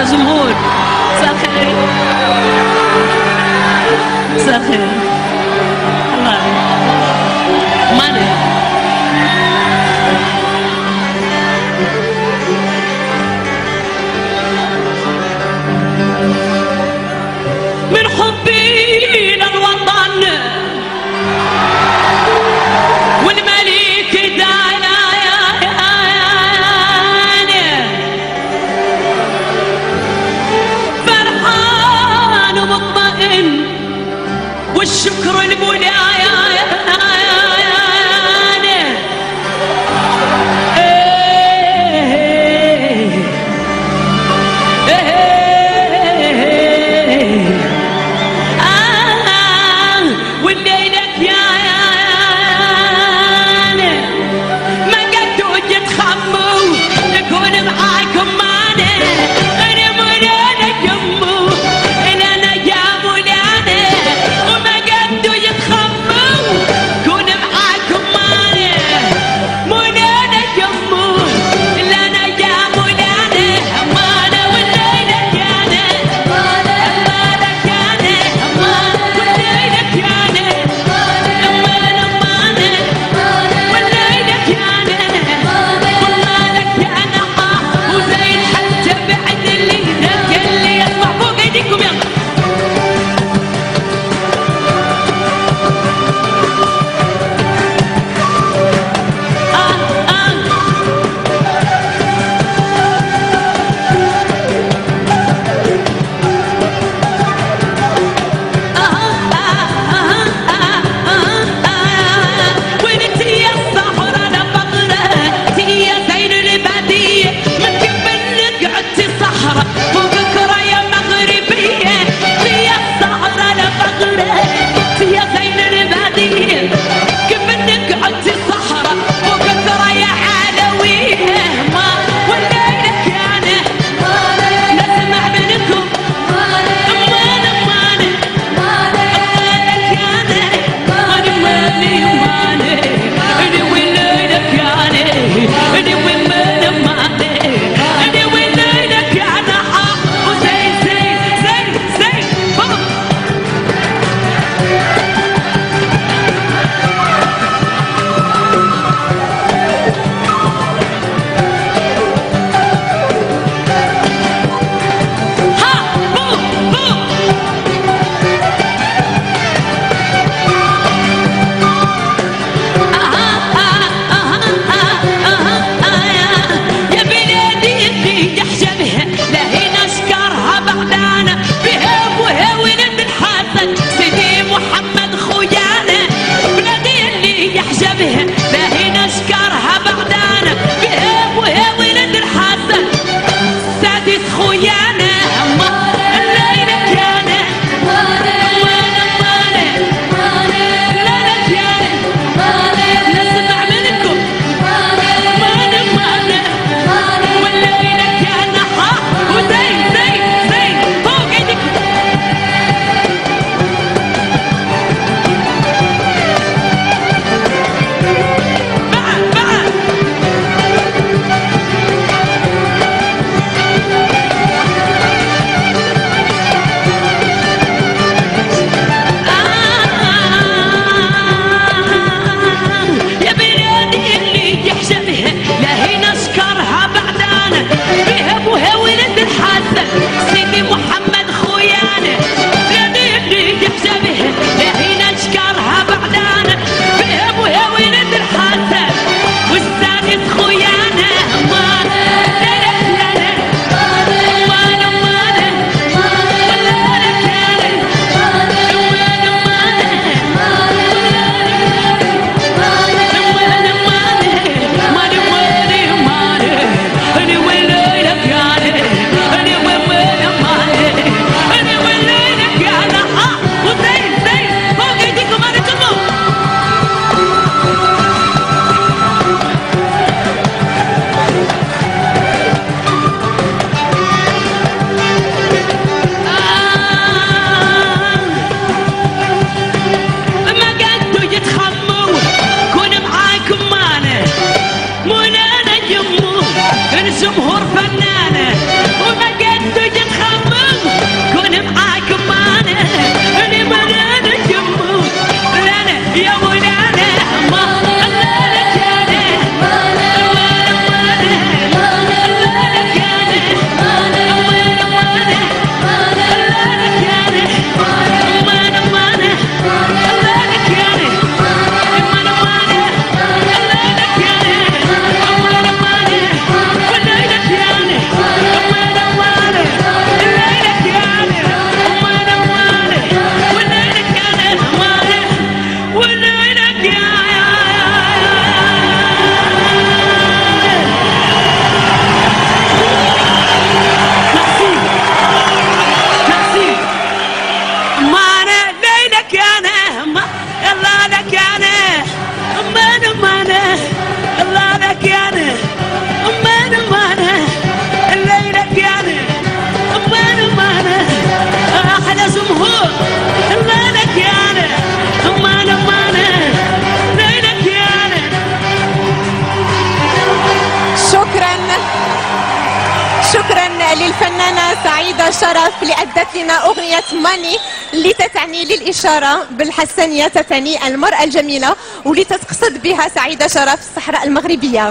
يا جمهور. مساء الخير شكرا للفنانة سعيدة شرف لأدت لنا أغنية ماني لتتعني تتعني للإشارة بالحسنية تتعني المرأة الجميلة ولتتقصد تتقصد بها سعيدة شرف الصحراء المغربية.